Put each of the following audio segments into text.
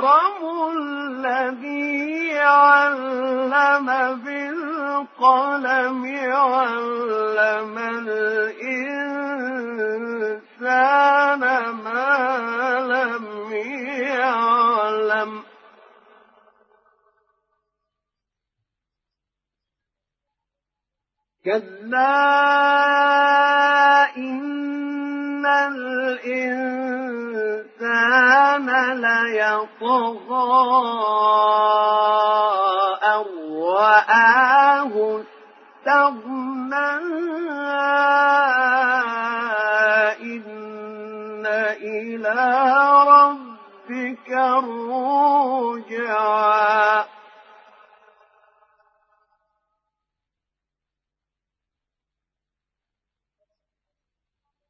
الأكرم الذي علم بالقلم علم الإنسان ما لم يعلم. كلا كان ليطغى أن رآه استغنى إن إلى ربك الرجعى.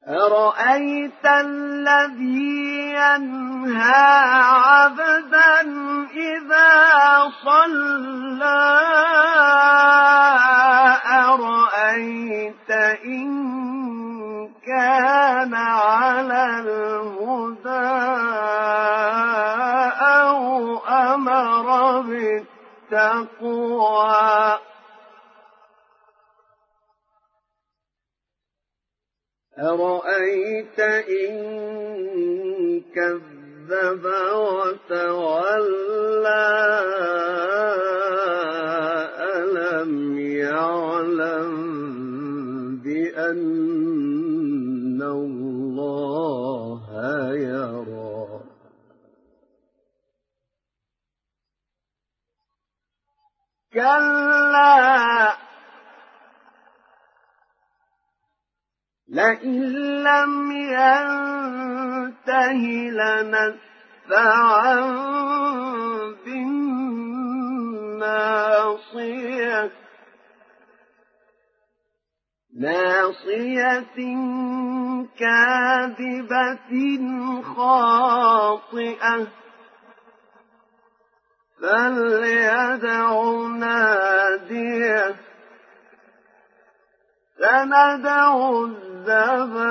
أرأيت الذي ينهى عبدا إذا صلى. أرأيت إن كان على الهدى أو أمر بالتقوى. أرأيت إن كذب وتولى ألم يعلم بأن الله يرى؟ كلا لئن لم ينته لنسفعا بالناصية. ناصية كاذبة خاطئة. فليدع نادية. سندع الزبانية.